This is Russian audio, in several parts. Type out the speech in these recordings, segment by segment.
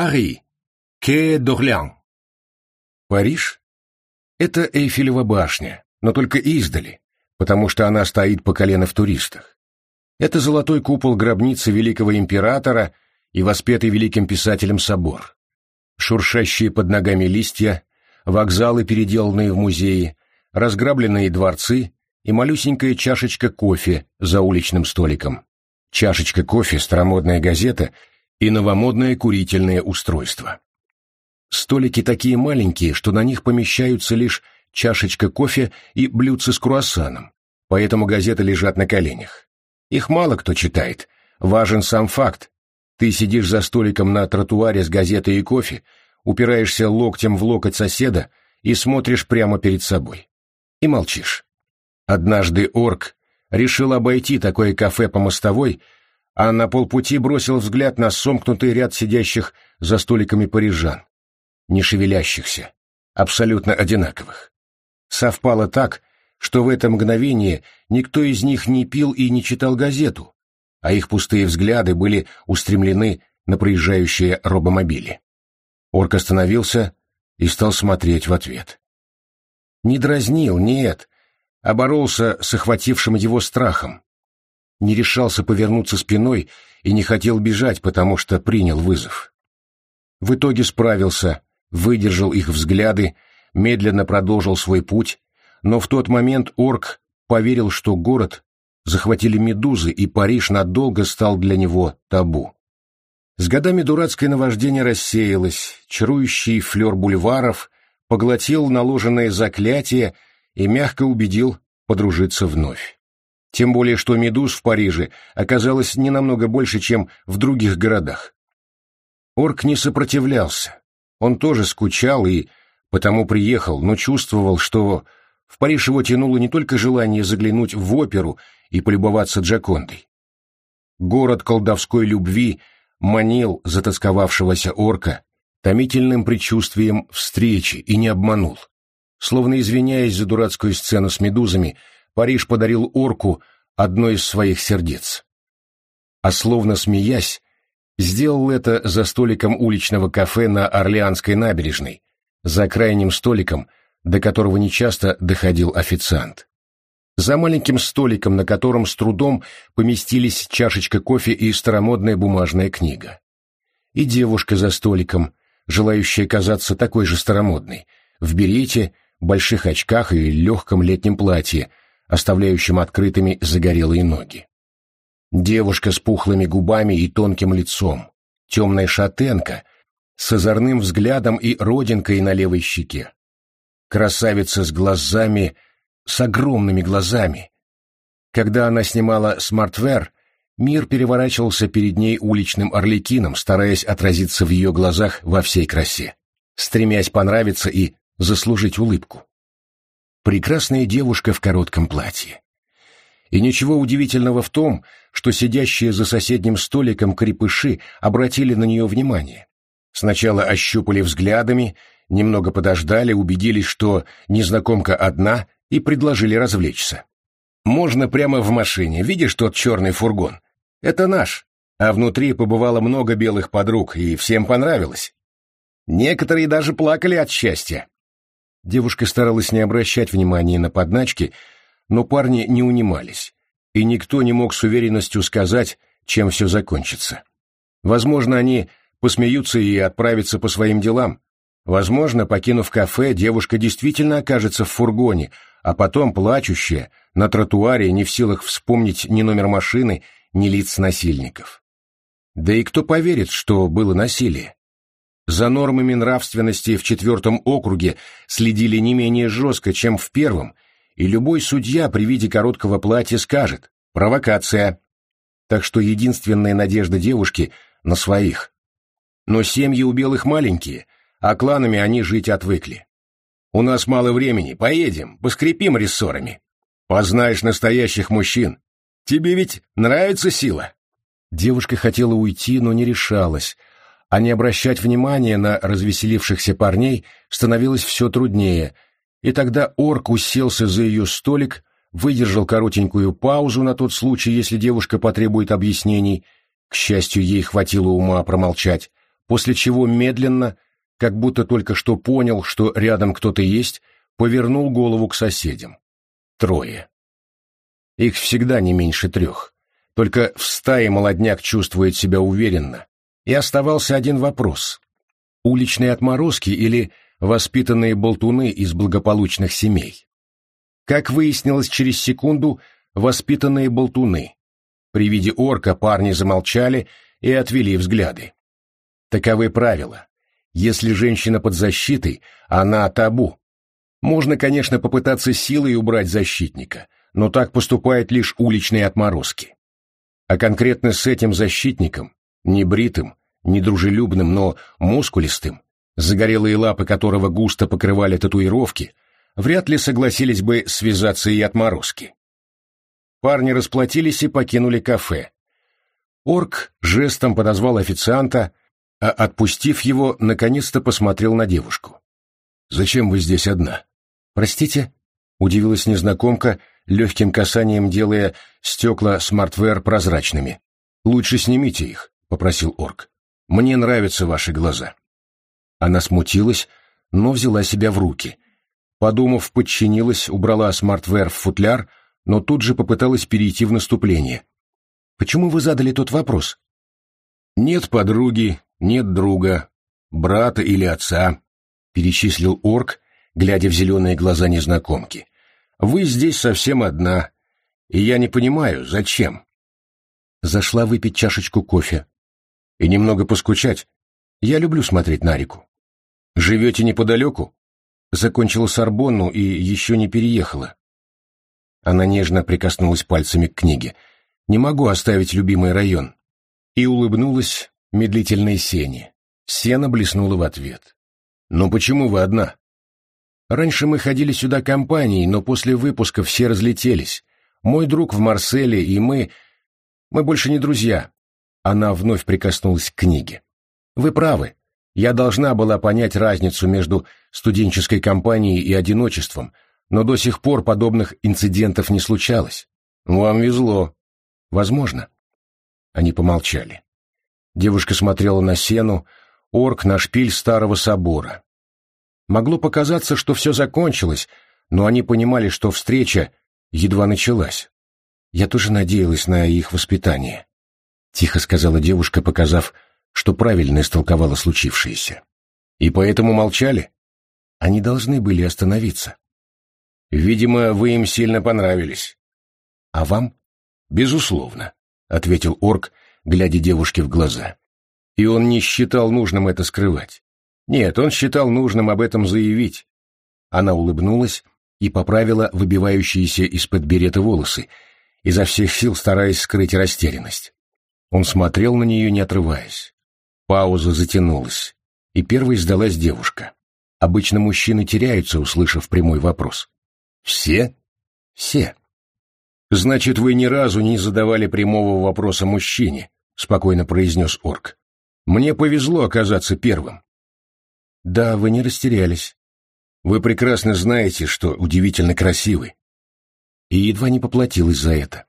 Пари. Ке d'Orléans. Париж — это Эйфелева башня, но только издали, потому что она стоит по колено в туристах. Это золотой купол гробницы великого императора и воспетый великим писателем собор. Шуршащие под ногами листья, вокзалы, переделанные в музеи, разграбленные дворцы и малюсенькая чашечка кофе за уличным столиком. Чашечка кофе, старомодная газета и новомодное курительное устройство. Столики такие маленькие, что на них помещаются лишь чашечка кофе и блюдце с круассаном, поэтому газеты лежат на коленях. Их мало кто читает, важен сам факт. Ты сидишь за столиком на тротуаре с газетой и кофе, упираешься локтем в локоть соседа и смотришь прямо перед собой. И молчишь. Однажды орк решил обойти такое кафе по мостовой, а на полпути бросил взгляд на сомкнутый ряд сидящих за столиками парижан, не шевелящихся, абсолютно одинаковых. Совпало так, что в это мгновение никто из них не пил и не читал газету, а их пустые взгляды были устремлены на проезжающие робомобили. Орк остановился и стал смотреть в ответ. Не дразнил, нет, а боролся с охватившим его страхом. Не решался повернуться спиной и не хотел бежать, потому что принял вызов. В итоге справился, выдержал их взгляды, медленно продолжил свой путь, но в тот момент орк поверил, что город захватили медузы, и Париж надолго стал для него табу. С годами дурацкое наваждение рассеялось, чарующий флер бульваров поглотил наложенное заклятие и мягко убедил подружиться вновь. Тем более, что медуз в Париже оказалось не намного больше, чем в других городах. Орк не сопротивлялся. Он тоже скучал и потому приехал, но чувствовал, что в Париж его тянуло не только желание заглянуть в оперу и полюбоваться Джакондой. Город колдовской любви манил затасковавшегося орка томительным предчувствием встречи и не обманул. Словно извиняясь за дурацкую сцену с медузами, Париж подарил орку одно из своих сердец. А словно смеясь, сделал это за столиком уличного кафе на Орлеанской набережной, за крайним столиком, до которого нечасто доходил официант. За маленьким столиком, на котором с трудом поместились чашечка кофе и старомодная бумажная книга. И девушка за столиком, желающая казаться такой же старомодной, в берете, больших очках и легком летнем платье, оставляющем открытыми загорелые ноги. Девушка с пухлыми губами и тонким лицом, темная шатенка, с озорным взглядом и родинкой на левой щеке. Красавица с глазами, с огромными глазами. Когда она снимала смартвер, мир переворачивался перед ней уличным арлекином, стараясь отразиться в ее глазах во всей красе, стремясь понравиться и заслужить улыбку. Прекрасная девушка в коротком платье. И ничего удивительного в том, что сидящие за соседним столиком крепыши обратили на нее внимание. Сначала ощупали взглядами, немного подождали, убедились, что незнакомка одна, и предложили развлечься. «Можно прямо в машине, видишь тот черный фургон? Это наш, а внутри побывало много белых подруг, и всем понравилось. Некоторые даже плакали от счастья». Девушка старалась не обращать внимания на подначки, но парни не унимались, и никто не мог с уверенностью сказать, чем все закончится. Возможно, они посмеются и отправятся по своим делам, Возможно, покинув кафе, девушка действительно окажется в фургоне, а потом, плачущая, на тротуаре, не в силах вспомнить ни номер машины, ни лиц насильников. Да и кто поверит, что было насилие? За нормами нравственности в четвертом округе следили не менее жестко, чем в первом, и любой судья при виде короткого платья скажет «провокация». Так что единственная надежда девушки на своих. Но семьи у белых маленькие — а кланами они жить отвыкли. У нас мало времени, поедем, поскрипим рессорами. Познаешь настоящих мужчин. Тебе ведь нравится сила?» Девушка хотела уйти, но не решалась, а не обращать внимания на развеселившихся парней становилось все труднее, и тогда орк уселся за ее столик, выдержал коротенькую паузу на тот случай, если девушка потребует объяснений, к счастью, ей хватило ума промолчать, после чего медленно, как будто только что понял, что рядом кто-то есть, повернул голову к соседям. Трое. Их всегда не меньше трех. Только в стае молодняк чувствует себя уверенно. И оставался один вопрос. Уличные отморозки или воспитанные болтуны из благополучных семей? Как выяснилось через секунду, воспитанные болтуны. При виде орка парни замолчали и отвели взгляды. Таковы правила. Если женщина под защитой, она табу. Можно, конечно, попытаться силой убрать защитника, но так поступают лишь уличные отморозки. А конкретно с этим защитником, не бритым, не дружелюбным, но мускулистым, загорелые лапы которого густо покрывали татуировки, вряд ли согласились бы связаться и отморозки. Парни расплатились и покинули кафе. Орк жестом подозвал официанта, а, отпустив его, наконец-то посмотрел на девушку. «Зачем вы здесь одна?» «Простите?» — удивилась незнакомка, легким касанием делая стекла смартвер прозрачными. «Лучше снимите их», — попросил орк. «Мне нравятся ваши глаза». Она смутилась, но взяла себя в руки. Подумав, подчинилась, убрала смартвер в футляр, но тут же попыталась перейти в наступление. «Почему вы задали тот вопрос?» «Нет подруги, нет друга, брата или отца», — перечислил орк, глядя в зеленые глаза незнакомки. «Вы здесь совсем одна, и я не понимаю, зачем?» Зашла выпить чашечку кофе. «И немного поскучать. Я люблю смотреть на реку». «Живете неподалеку?» Закончила Сорбонну и еще не переехала. Она нежно прикоснулась пальцами к книге. «Не могу оставить любимый район». И улыбнулась медлительной Сене. Сена блеснула в ответ. «Но почему вы одна?» «Раньше мы ходили сюда компанией, но после выпуска все разлетелись. Мой друг в Марселе, и мы... Мы больше не друзья». Она вновь прикоснулась к книге. «Вы правы. Я должна была понять разницу между студенческой компанией и одиночеством, но до сих пор подобных инцидентов не случалось. Вам везло. Возможно». Они помолчали. Девушка смотрела на сену, орк на шпиль старого собора. Могло показаться, что все закончилось, но они понимали, что встреча едва началась. Я тоже надеялась на их воспитание. Тихо сказала девушка, показав, что правильно истолковала случившееся. И поэтому молчали? Они должны были остановиться. Видимо, вы им сильно понравились. А вам? Безусловно, ответил орк, глядя девушке в глаза. И он не считал нужным это скрывать. Нет, он считал нужным об этом заявить. Она улыбнулась и поправила выбивающиеся из-под берета волосы, изо всех сил стараясь скрыть растерянность. Он смотрел на нее, не отрываясь. Пауза затянулась, и первой сдалась девушка. Обычно мужчины теряются, услышав прямой вопрос. «Все?» «Все». «Значит, вы ни разу не задавали прямого вопроса мужчине», — спокойно произнес орк. «Мне повезло оказаться первым». «Да, вы не растерялись. Вы прекрасно знаете, что удивительно красивы». И едва не поплатилась за это.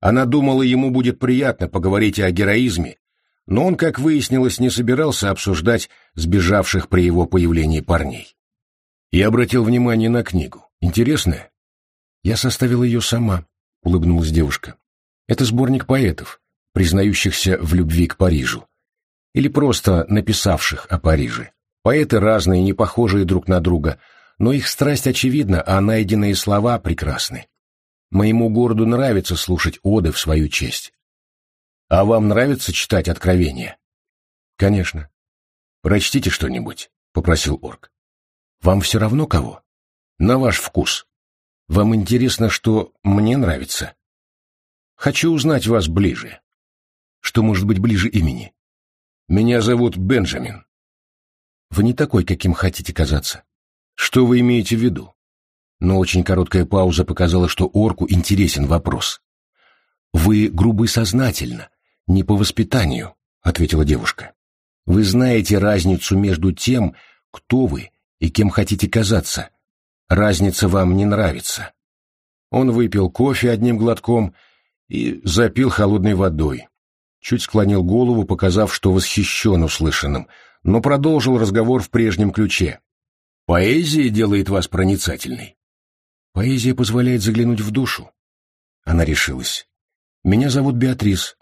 Она думала, ему будет приятно поговорить о героизме, но он, как выяснилось, не собирался обсуждать сбежавших при его появлении парней. Я обратил внимание на книгу. Интересная? Я составила ее сама, — улыбнулась девушка. Это сборник поэтов признающихся в любви к Парижу, или просто написавших о Париже. Поэты разные, не похожие друг на друга, но их страсть очевидна, а найденные слова прекрасны. Моему городу нравится слушать оды в свою честь. А вам нравится читать откровения? Конечно. Прочтите что-нибудь, попросил орк. Вам все равно кого? На ваш вкус. Вам интересно, что мне нравится? Хочу узнать вас ближе. Что может быть ближе имени? Меня зовут Бенджамин. Вы не такой, каким хотите казаться. Что вы имеете в виду? Но очень короткая пауза показала, что орку интересен вопрос. Вы грубы сознательно, не по воспитанию, ответила девушка. Вы знаете разницу между тем, кто вы и кем хотите казаться. Разница вам не нравится. Он выпил кофе одним глотком и запил холодной водой. чуть склонил голову, показав, что восхищен услышанным, но продолжил разговор в прежнем ключе. «Поэзия делает вас проницательной». «Поэзия позволяет заглянуть в душу». Она решилась. «Меня зовут Беатрис».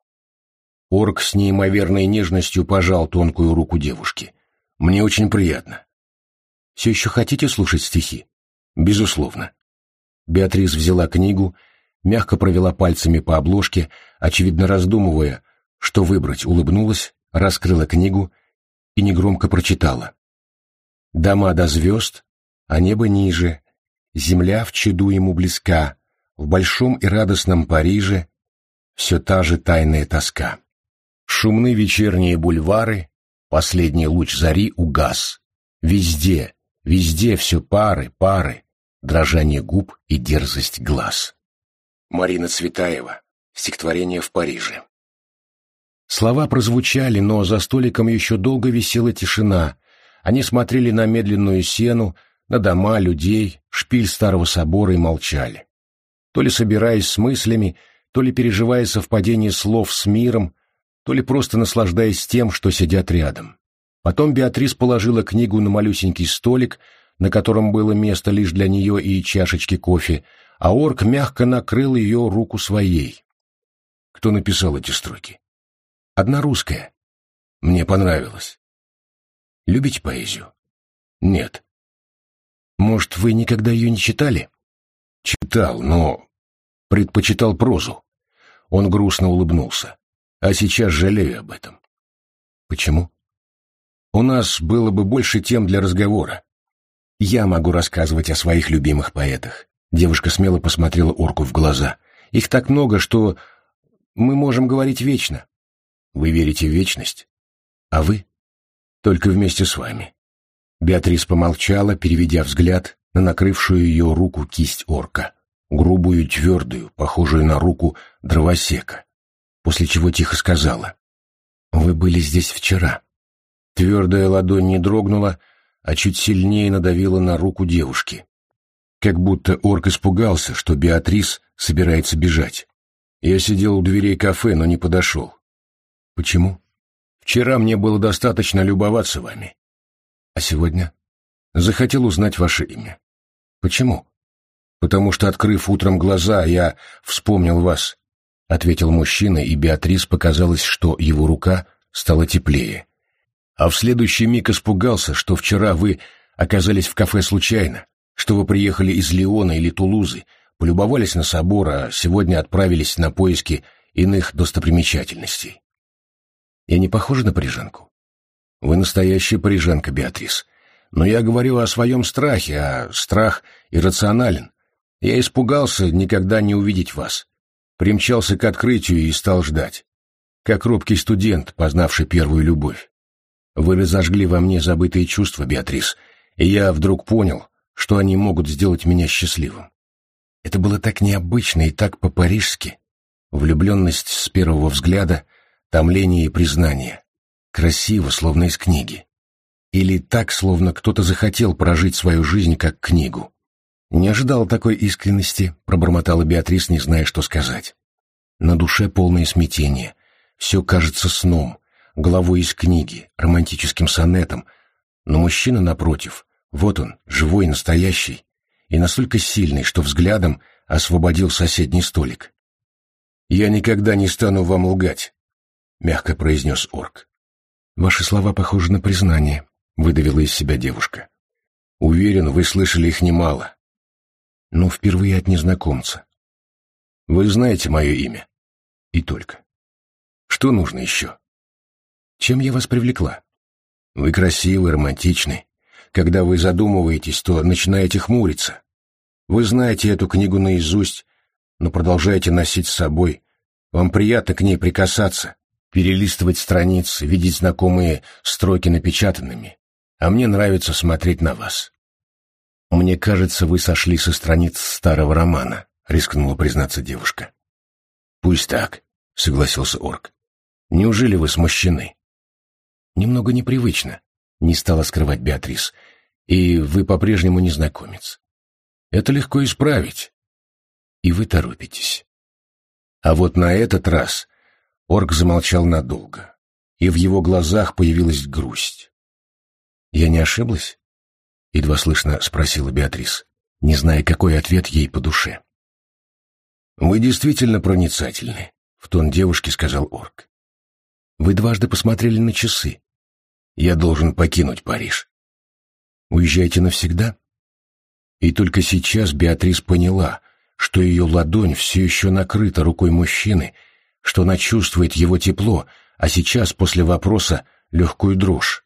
Орк с неимоверной нежностью пожал тонкую руку девушки. «Мне очень приятно». «Все еще хотите слушать стихи?» «Безусловно». Беатрис взяла книгу, мягко провела пальцами по обложке, очевидно раздумывая, что выбрать, улыбнулась, раскрыла книгу и негромко прочитала. «Дома до звезд, а небо ниже, земля в чаду ему близка, в большом и радостном Париже все та же тайная тоска. Шумны вечерние бульвары, последний луч зари угас. Везде, везде все пары, пары, дрожание губ и дерзость глаз. Марина Цветаева. Стихотворение в Париже. Слова прозвучали, но за столиком еще долго висела тишина. Они смотрели на медленную сену, на дома, людей, шпиль старого собора и молчали. То ли собираясь с мыслями, то ли переживая совпадение слов с миром, то ли просто наслаждаясь тем, что сидят рядом. Потом Беатрис положила книгу на малюсенький столик, на котором было место лишь для нее и чашечки кофе, а орк мягко накрыл ее руку своей. Кто написал эти строки? Одна русская. Мне понравилось. Любите поэзию? Нет. Может, вы никогда ее не читали? Читал, но предпочитал прозу. Он грустно улыбнулся. А сейчас жалею об этом. Почему? У нас было бы больше тем для разговора. Я могу рассказывать о своих любимых поэтах. Девушка смело посмотрела орку в глаза. Их так много, что мы можем говорить вечно. Вы верите в вечность? А вы? Только вместе с вами. Беатрис помолчала, переведя взгляд на накрывшую ее руку кисть орка, грубую, твердую, похожую на руку дровосека, после чего тихо сказала. «Вы были здесь вчера». Твердая ладонь не дрогнула, а чуть сильнее надавила на руку девушки. Как будто орк испугался, что Беатрис собирается бежать. Я сидел у дверей кафе, но не подошел. Почему? Вчера мне было достаточно любоваться вами. А сегодня? Захотел узнать ваше имя. Почему? Потому что, открыв утром глаза, я вспомнил вас, — ответил мужчина, и Беатрис показалось, что его рука стала теплее. А в следующий миг испугался, что вчера вы оказались в кафе случайно, что вы приехали из Лиона или Тулузы, полюбовались на собор, а сегодня отправились на поиски иных достопримечательностей. Я не похожа на парижанку? Вы настоящая парижанка, Беатрис. Но я говорю о своем страхе, а страх иррационален. Я испугался никогда не увидеть вас. Примчался к открытию и стал ждать. Как робкий студент, познавший первую любовь. Вы разожгли во мне забытые чувства, Беатрис, и я вдруг понял, что они могут сделать меня счастливым. Это было так необычно и так по-парижски. Влюбленность с первого взгляда — томление и признание. Красиво, словно из книги. Или так, словно кто-то захотел прожить свою жизнь как книгу. «Не ожидал такой искренности», — пробормотала Беатрис, не зная, что сказать. На душе полное смятение. Все кажется сном, головой из книги, романтическим сонетом. Но мужчина напротив, вот он, живой, настоящий, и настолько сильный, что взглядом освободил соседний столик. «Я никогда не стану вам лгать», — мягко произнес орк. «Ваши слова похожи на признание», — выдавила из себя девушка. «Уверен, вы слышали их немало. Но впервые от незнакомца. Вы знаете мое имя. И только. Что нужно еще? Чем я вас привлекла? Вы красивый, романтичный. Когда вы задумываетесь, то начинаете хмуриться. Вы знаете эту книгу наизусть, но продолжаете носить с собой. Вам приятно к ней прикасаться, перелистывать страницы, видеть знакомые строки напечатанными, а мне нравится смотреть на вас. Мне кажется, вы сошли со страниц старого романа, рискнула признаться девушка. Пусть так, согласился орк. Неужели вы смущены? Немного непривычно, не стала скрывать Беатрис, и вы по-прежнему незнакомец. Это легко исправить. И вы торопитесь. А вот на этот раз Орк замолчал надолго, и в его глазах появилась грусть. «Я не ошиблась?» — едва слышно спросила Беатрис, не зная, какой ответ ей по душе. «Вы действительно проницательны», — в тон девушки сказал Орк. «Вы дважды посмотрели на часы. Я должен покинуть Париж». «Уезжаете навсегда?» И только сейчас Беатрис поняла, что ее ладонь все еще накрыта рукой мужчины, что она чувствует его тепло, а сейчас, после вопроса, легкую дрожь.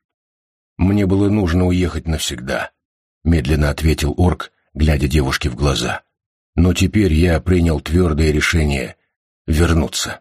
«Мне было нужно уехать навсегда», — медленно ответил орк, глядя девушке в глаза. «Но теперь я принял твердое решение вернуться».